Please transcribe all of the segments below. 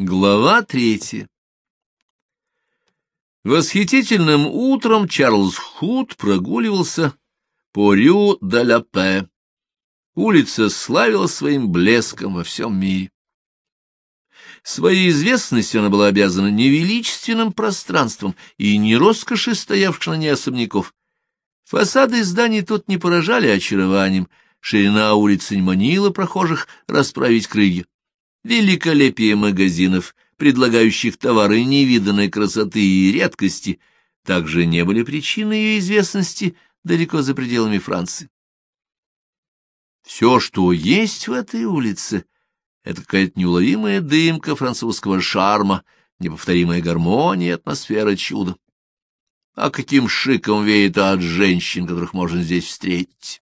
Глава третья Восхитительным утром Чарльз Худ прогуливался по Рю-де-ля-Пе. Улица славилась своим блеском во всем мире. Своей известностью она была обязана не величественным пространством и не роскоши стоявших на ней особняков. Фасады зданий тут не поражали очарованием, ширина улицы не манила прохожих расправить крылья великолепие магазинов, предлагающих товары невиданной красоты и редкости, также не были причиной ее известности далеко за пределами Франции. Все, что есть в этой улице, это какая-то неуловимая дымка французского шарма, неповторимая гармония, атмосфера чуда. А каким шиком веет от женщин, которых можно здесь встретить.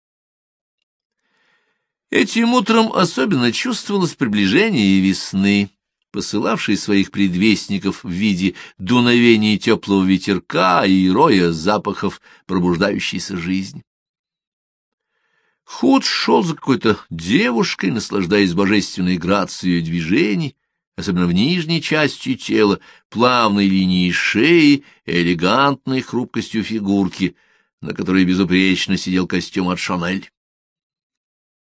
Этим утром особенно чувствовалось приближение весны, посылавшей своих предвестников в виде дуновений теплого ветерка и роя запахов пробуждающейся жизни. Худ шел за какой-то девушкой, наслаждаясь божественной грацией движений, особенно в нижней части тела, плавной линией шеи и элегантной хрупкостью фигурки, на которой безупречно сидел костюм от Шанель.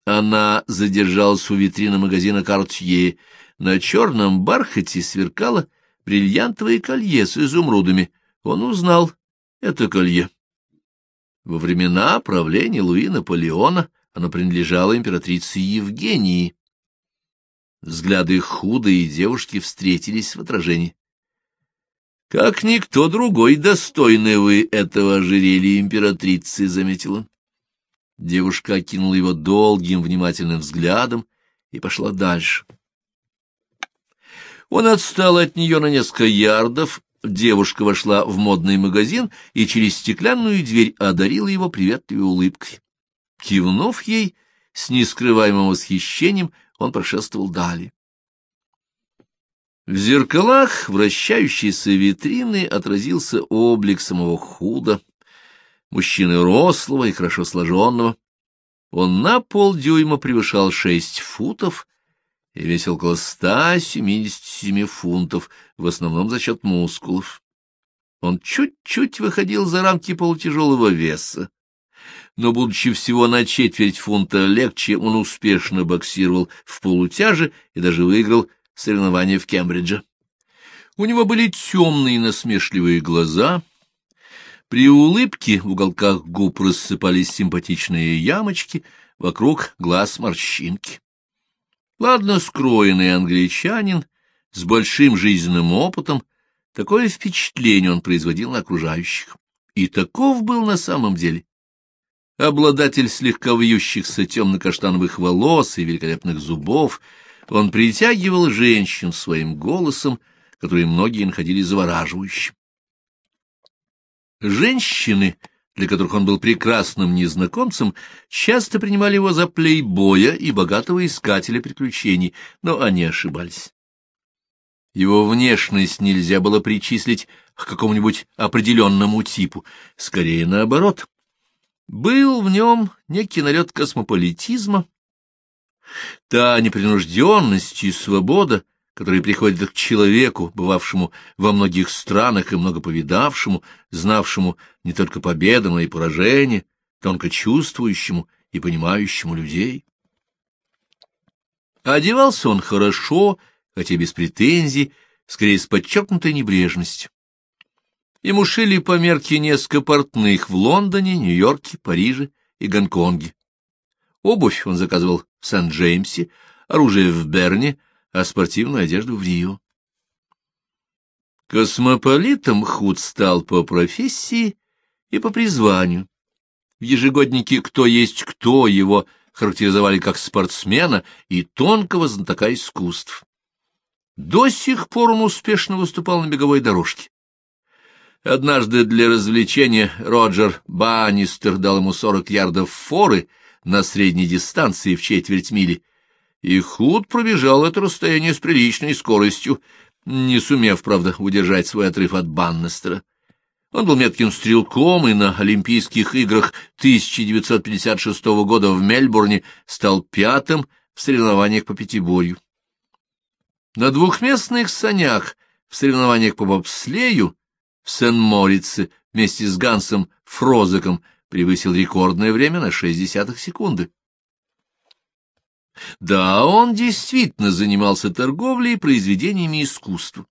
Она задержалась у витрины магазина «Картье». На черном бархате сверкало бриллиантовое колье с изумрудами. Он узнал это колье. Во времена правления Луи Наполеона оно принадлежало императрице Евгении. Взгляды худые девушки встретились в отражении. — Как никто другой достойный вы этого ожерелья императрицы, — заметил он. Девушка окинула его долгим, внимательным взглядом и пошла дальше. Он отстал от нее на несколько ярдов, девушка вошла в модный магазин и через стеклянную дверь одарила его приветливой улыбкой. Кивнув ей, с нескрываемым восхищением, он прошествовал далее. В зеркалах вращающейся витрины отразился облик самого худа, мужчины рослого и хорошо сложенного. Он на полдюйма превышал шесть футов и весил около ста семидесяти семи фунтов, в основном за счет мускулов. Он чуть-чуть выходил за рамки полутяжелого веса, но, будучи всего на четверть фунта легче, он успешно боксировал в полутяже и даже выиграл соревнования в Кембридже. У него были темные насмешливые глаза — при улыбке в уголках губ рассыпались симпатичные ямочки, вокруг глаз морщинки. Ладно скроенный англичанин с большим жизненным опытом, такое впечатление он производил на окружающих. И таков был на самом деле. Обладатель слегка вьющихся темно-каштановых волос и великолепных зубов, он притягивал женщин своим голосом, который многие находили завораживающим. Женщины, для которых он был прекрасным незнакомцем, часто принимали его за плейбоя и богатого искателя приключений, но они ошибались. Его внешность нельзя было причислить к какому-нибудь определенному типу, скорее наоборот. Был в нем некий налет космополитизма, та непринужденность и свобода, которые приходят к человеку, бывавшему во многих странах и много повидавшему, знавшему не только победы, но и поражения, тонко чувствующему и понимающему людей. Одевался он хорошо, хотя без претензий, скорее с подчеркнутой небрежностью. Ему шили по мерке несколько портных в Лондоне, Нью-Йорке, Париже и Гонконге. Обувь он заказывал в Сент-Джеймсе, оружие в Берне, а спортивную одежду в Рио. Космополитом Худ стал по профессии и по призванию. В ежегоднике «Кто есть кто» его характеризовали как спортсмена и тонкого знатока искусств. До сих пор он успешно выступал на беговой дорожке. Однажды для развлечения Роджер Баннистер дал ему сорок ярдов форы на средней дистанции в четверть мили — и Худ пробежал это расстояние с приличной скоростью, не сумев, правда, удержать свой отрыв от Баннестера. Он был метким стрелком и на Олимпийских играх 1956 года в Мельбурне стал пятым в соревнованиях по пятиборью. На двухместных санях в соревнованиях по бобслею в Сен-Морице вместе с Гансом Фрозеком превысил рекордное время на 0,6 секунды. Да, он действительно занимался торговлей и произведениями искусства.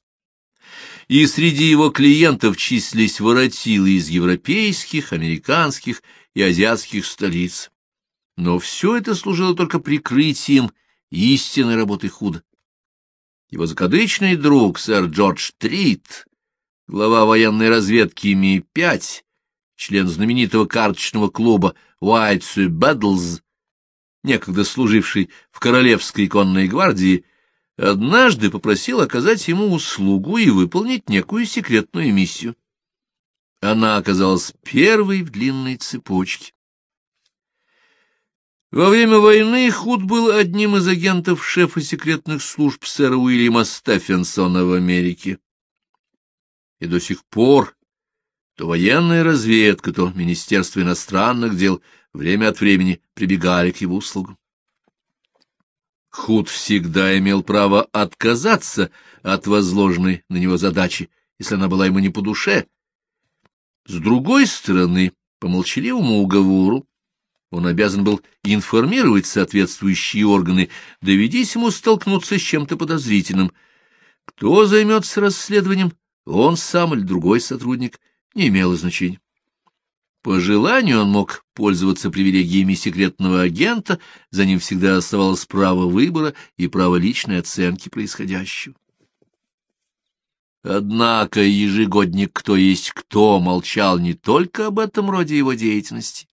И среди его клиентов числились воротилы из европейских, американских и азиатских столиц. Но все это служило только прикрытием истинной работы худо. Его закадычный друг, сэр Джордж Трит, глава военной разведки Ми-5, член знаменитого карточного клуба White Battles, некогда служивший в Королевской конной гвардии, однажды попросил оказать ему услугу и выполнить некую секретную миссию. Она оказалась первой в длинной цепочке. Во время войны Худ был одним из агентов шефа секретных служб сэра Уильяма Стефенсона в Америке. И до сих пор то военная разведка, то Министерство иностранных дел время от времени прибегали к его услугам. Худ всегда имел право отказаться от возложенной на него задачи, если она была ему не по душе. С другой стороны, по молчаливому уговору, он обязан был информировать соответствующие органы, доведись ему столкнуться с чем-то подозрительным. Кто займется расследованием, он сам или другой сотрудник, не имело значения. По желанию он мог пользоваться привилегиями секретного агента, за ним всегда оставалось право выбора и право личной оценки происходящего. Однако ежегодник «Кто есть кто» молчал не только об этом роде его деятельности.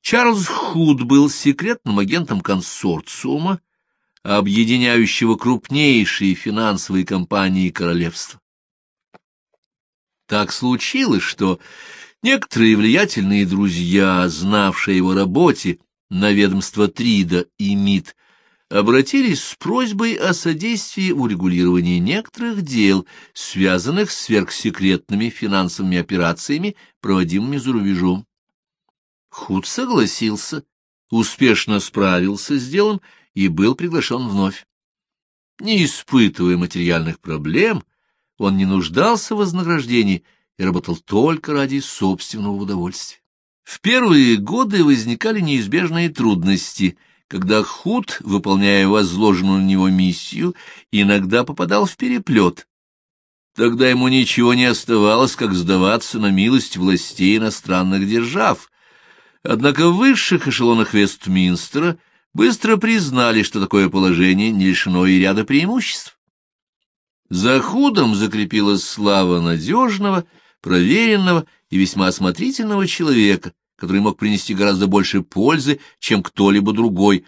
Чарльз Худ был секретным агентом консорциума, объединяющего крупнейшие финансовые компании королевства. Так случилось, что некоторые влиятельные друзья, знавшие его работе на ведомство Трида и МИД, обратились с просьбой о содействии урегулировании некоторых дел, связанных с сверхсекретными финансовыми операциями, проводимыми за рубежом. Худ согласился, успешно справился с делом и был приглашен вновь. Не испытывая материальных проблем, он не нуждался в вознаграждении и работал только ради собственного удовольствия. В первые годы возникали неизбежные трудности, когда Худ, выполняя возложенную на него миссию, иногда попадал в переплет. Тогда ему ничего не оставалось, как сдаваться на милость властей иностранных держав, Однако в высших эшелонах Вестминстера быстро признали, что такое положение не лишено и ряда преимуществ. За худом закрепилась слава надежного, проверенного и весьма осмотрительного человека, который мог принести гораздо больше пользы, чем кто-либо другой,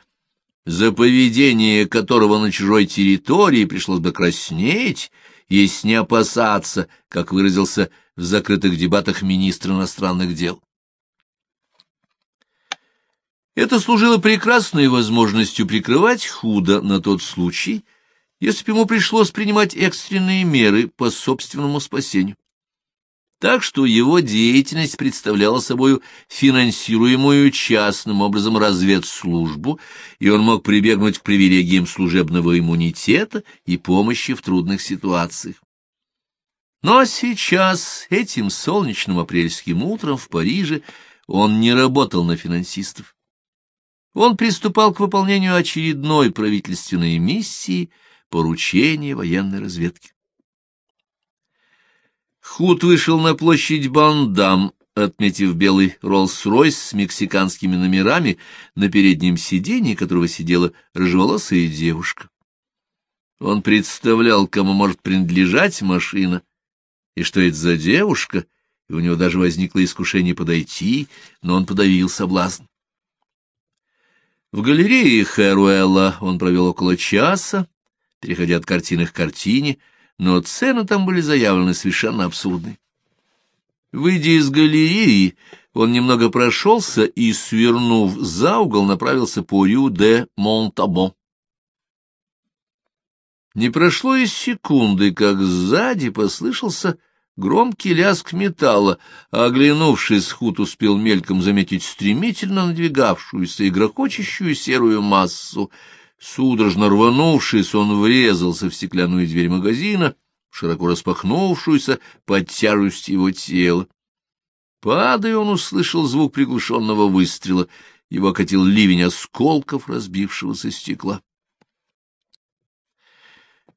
за поведение которого на чужой территории пришлось бы краснеть, если не опасаться, как выразился в закрытых дебатах министр иностранных дел. Это служило прекрасной возможностью прикрывать худо на тот случай, если бы ему пришлось принимать экстренные меры по собственному спасению. Так что его деятельность представляла собой финансируемую частным образом разведслужбу, и он мог прибегнуть к привилегиям служебного иммунитета и помощи в трудных ситуациях. Но сейчас, этим солнечным апрельским утром в Париже, он не работал на финансистов он приступал к выполнению очередной правительственной миссии поручения военной разведки. Худ вышел на площадь Бандам, отметив белый Роллс-Ройс с мексиканскими номерами, на переднем сиденье которого сидела рыжеволосая девушка. Он представлял, кому может принадлежать машина, и что это за девушка, и у него даже возникло искушение подойти, но он подавил соблазн. В галерее Хэруэлла он провел около часа, переходя от картины к картине, но цены там были заявлены совершенно абсурдные. Выйдя из галереи, он немного прошелся и, свернув за угол, направился по Рю де Монтабон. Не прошло и секунды, как сзади послышался Громкий лязг металла, а оглянувшись, Худ успел мельком заметить стремительно надвигавшуюся и грохочущую серую массу. Судорожно рванувшись, он врезался в стеклянную дверь магазина, широко распахнувшуюся под тяжестью его тела. Падая, он услышал звук приглушенного выстрела. Его окатил ливень осколков разбившегося стекла.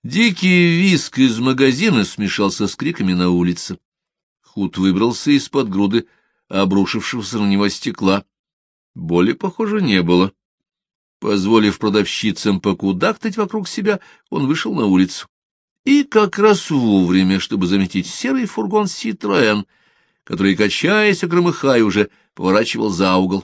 Дикий виск из магазина смешался с криками на улице. Худ выбрался из-под груды обрушившегося на него стекла. Боли, похоже, не было. Позволив продавщицам покудахтать вокруг себя, он вышел на улицу. И как раз вовремя, чтобы заметить серый фургон «Ситроэн», который, качаясь, огромыхая, уже поворачивал за угол.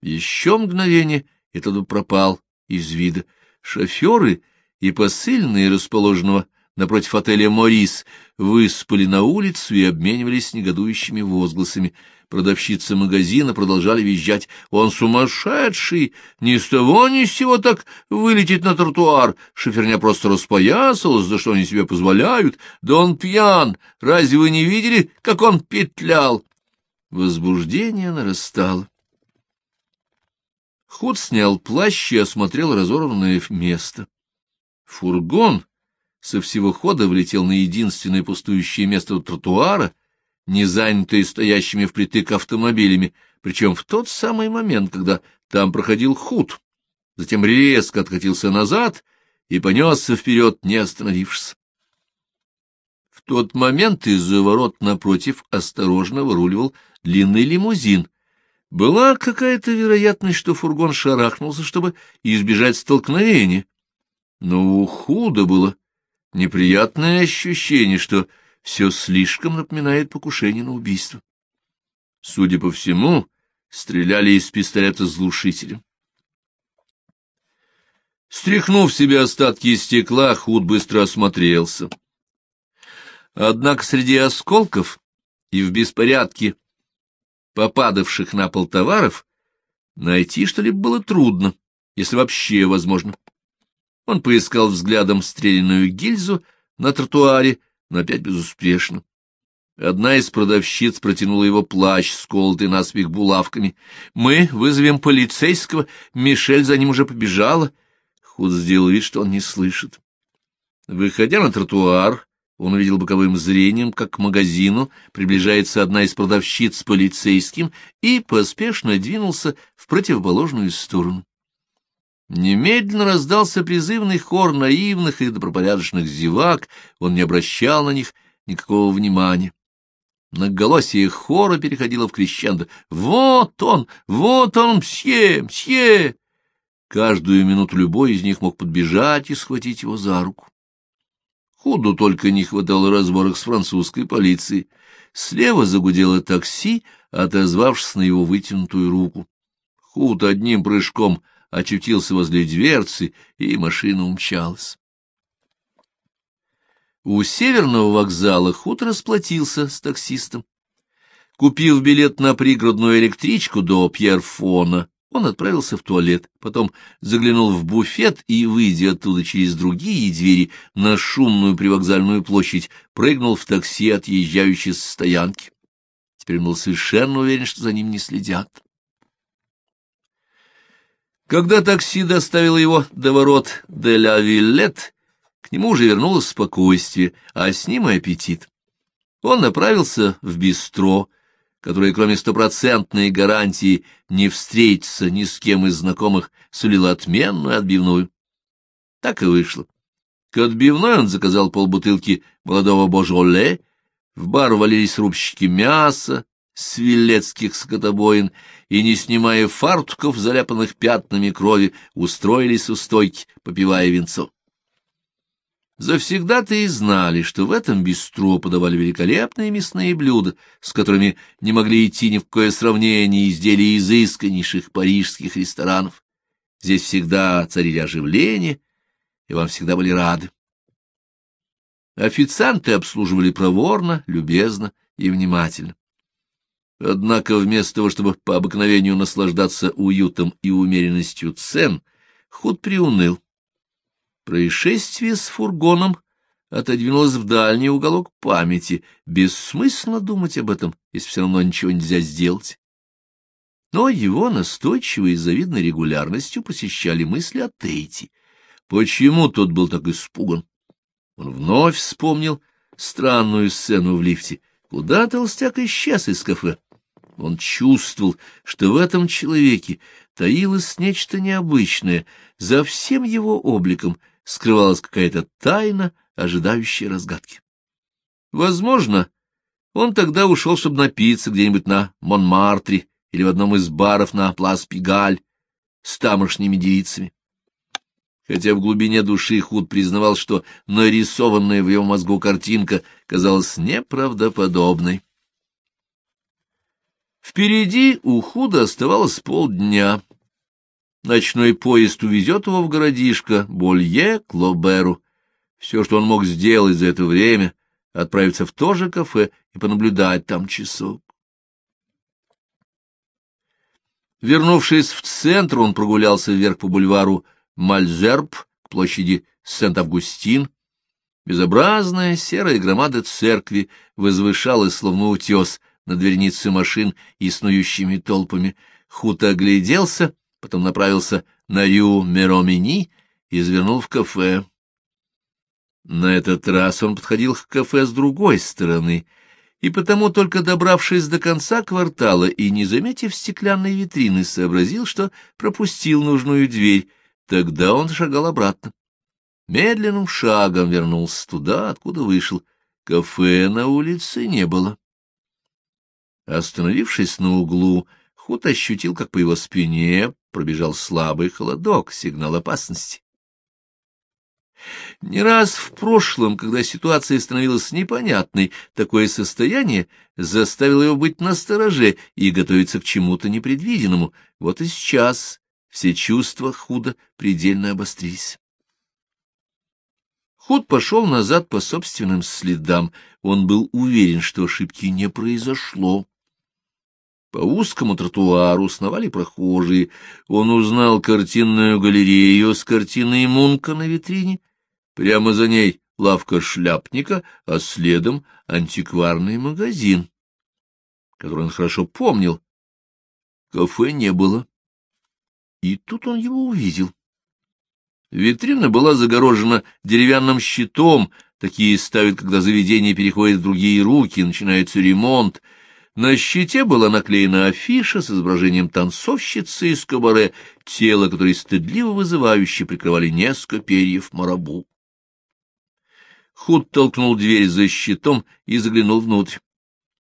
Еще мгновение, и тот пропал из вида. Шоферы и посыльные расположенного напротив отеля «Морис» выспали на улицу и обменивались негодующими возгласами. Продавщицы магазина продолжали визжать. «Он сумасшедший! Ни с того ни с сего так вылетит на тротуар! Шоферня просто распоясалась, за что они себе позволяют! Да он пьян! Разве вы не видели, как он петлял?» Возбуждение нарастало. Худ снял плащ и осмотрел разорванное место. Фургон со всего хода влетел на единственное пустующее место у тротуара, не занятое стоящими впритык автомобилями, причем в тот самый момент, когда там проходил худ. Затем резко откатился назад и понесся вперед, не остановившись. В тот момент из-за ворот напротив осторожно выруливал длинный лимузин. Была какая-то вероятность, что фургон шарахнулся, чтобы избежать столкновения. Но худо было неприятное ощущение, что все слишком напоминает покушение на убийство. Судя по всему, стреляли из пистолета с глушителем. Стряхнув себе остатки стекла, Худ быстро осмотрелся. Однако среди осколков и в беспорядке попадавших на пол товаров найти что-либо было трудно, если вообще возможно. Он поискал взглядом стрелянную гильзу на тротуаре, но опять безуспешно. Одна из продавщиц протянула его плащ, сколотый наспех булавками. «Мы вызовем полицейского, Мишель за ним уже побежала». Худ сделал вид, что он не слышит. Выходя на тротуар, он увидел боковым зрением, как к магазину приближается одна из продавщиц с полицейским, и поспешно двинулся в противоположную сторону. Немедленно раздался призывный хор наивных и добропорядочных зевак, он не обращал на них никакого внимания. Многоголосие хора переходило в крещендо. «Вот он! Вот он, мсье! Мсье!» Каждую минуту любой из них мог подбежать и схватить его за руку. Худу только не хватало разборок с французской полицией. Слева загудело такси, отозвавшись на его вытянутую руку. Худ одним прыжком очутился возле дверцы, и машина умчалась. У северного вокзала Худ расплатился с таксистом. Купив билет на пригородную электричку до Пьерфона, он отправился в туалет, потом заглянул в буфет и, выйдя оттуда через другие двери на шумную привокзальную площадь, прыгнул в такси, отъезжающей с стоянки. Теперь он был совершенно уверен, что за ним не следят. Когда такси доставило его до ворот де ля Виллет, к нему уже вернулось спокойствие, а с ним и аппетит. Он направился в бистро, которое, кроме стопроцентной гарантии не встретиться ни с кем из знакомых, сулило отменную отбивную. Так и вышло. К отбивной он заказал полбутылки молодого божоле, в бар валились рубщики мяса, с скотобоин и, не снимая фартуков, заляпанных пятнами крови, устроились у стойки, попивая винцо. Завсегда-то и знали, что в этом бистро подавали великолепные мясные блюда, с которыми не могли идти ни в какое сравнение изделия изысканнейших парижских ресторанов. Здесь всегда царили оживление, и вам всегда были рады. Официанты обслуживали проворно, любезно и внимательно. Однако вместо того, чтобы по обыкновению наслаждаться уютом и умеренностью цен, Худ приуныл. Происшествие с фургоном отодвинулось в дальний уголок памяти. Бессмысленно думать об этом, если все равно ничего нельзя сделать. Но его настойчивой и завидной регулярностью посещали мысли о Тейте. почему тот был так испуган. Он вновь вспомнил странную сцену в лифте. Куда толстяк исчез из кафе? Он чувствовал, что в этом человеке таилось нечто необычное. За всем его обликом скрывалась какая-то тайна, ожидающая разгадки. Возможно, он тогда ушел, чтобы напиться где-нибудь на Монмартре или в одном из баров на Плас-Пигаль с тамошними девицами. Хотя в глубине души Худ признавал, что нарисованная в его мозгу картинка казалась неправдоподобной. Впереди у Худа оставалось полдня. Ночной поезд увезет его в городишко Болье, Клоберу. Все, что он мог сделать за это время, отправиться в то же кафе и понаблюдать там часок. Вернувшись в центр, он прогулялся вверх по бульвару Мальзерб к площади Сент-Августин. Безобразная серая громада церкви возвышалась, словно утес, на двернице машин и снующими толпами. Хута огляделся, потом направился на Рю Меромини и завернул в кафе. На этот раз он подходил к кафе с другой стороны, и потому, только добравшись до конца квартала и не заметив стеклянной витрины, сообразил, что пропустил нужную дверь. Тогда он шагал обратно. Медленным шагом вернулся туда, откуда вышел. Кафе на улице не было. Остановившись на углу, Худ ощутил, как по его спине пробежал слабый холодок, сигнал опасности. Не раз в прошлом, когда ситуация становилась непонятной, такое состояние заставило его быть настороже и готовиться к чему-то непредвиденному. Вот и сейчас все чувства худо предельно обострились. Худ пошел назад по собственным следам. Он был уверен, что ошибки не произошло. По узкому тротуару сновали прохожие. Он узнал картинную галерею с картиной Мунка на витрине Прямо за ней лавка шляпника, а следом антикварный магазин, который он хорошо помнил. Кафе не было. И тут он его увидел. Витрина была загорожена деревянным щитом, такие ставят, когда заведение переходит в другие руки, начинается ремонт. На щите была наклеена афиша с изображением танцовщицы из кабаре, тело которой стыдливо вызывающе прикрывали несколько перьев марабу. Худ толкнул дверь за щитом и заглянул внутрь.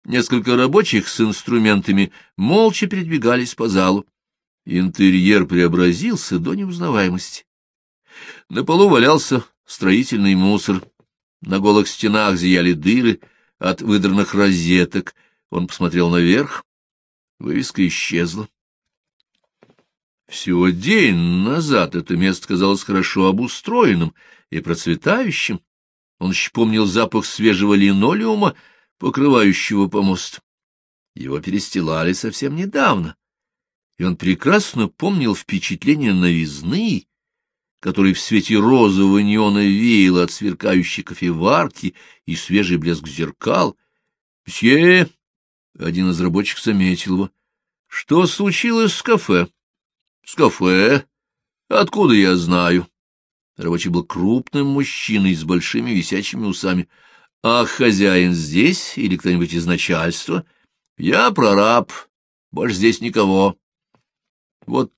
Несколько рабочих с инструментами молча передвигались по залу. Интерьер преобразился до неузнаваемости. На полу валялся строительный мусор, на голых стенах зияли дыры от выдранных розеток. Он посмотрел наверх, вывеска исчезла. Всего день назад это место казалось хорошо обустроенным и процветающим. Он еще помнил запах свежего линолеума, покрывающего помост. Его перестилали совсем недавно, и он прекрасно помнил впечатление новизны, который в свете розового неона веял от сверкающей кофеварки и свежий блеск зеркал. — Мсье! — один из рабочих заметил его. — Что случилось с кафе? — С кафе? Откуда я знаю? Рабочий был крупным мужчиной с большими висячими усами. — А хозяин здесь или кто-нибудь из начальства? — Я прораб, больше здесь никого. Вот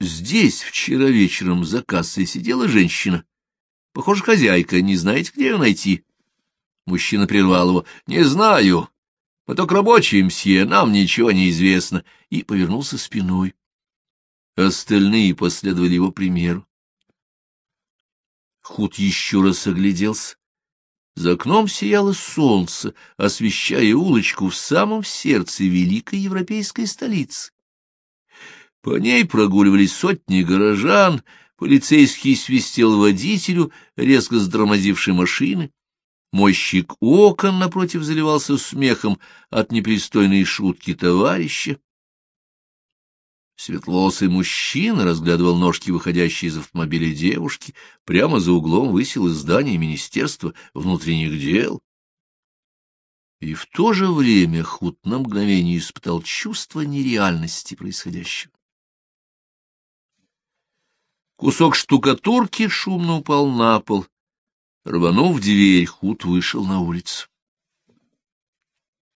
здесь вчера вечером за кассой сидела женщина. Похоже, хозяйка, не знаете, где ее найти? Мужчина прервал его. — Не знаю. Только рабочие, мсье, нам ничего не известно. И повернулся спиной. Остальные последовали его примеру. Худ еще раз огляделся. За окном сияло солнце, освещая улочку в самом сердце великой европейской столицы. По ней прогуливались сотни горожан, полицейский свистел водителю, резко затормозившей машины. Мойщик окон напротив заливался смехом от непристойной шутки товарища. Светлосый мужчина разглядывал ножки, выходящие из автомобиля девушки. Прямо за углом высилось здание Министерства внутренних дел. И в то же время Худ на мгновение испытал чувство нереальности происходящего. Кусок штукатурки шумно упал на пол. Рванув дверь, Худ вышел на улицу.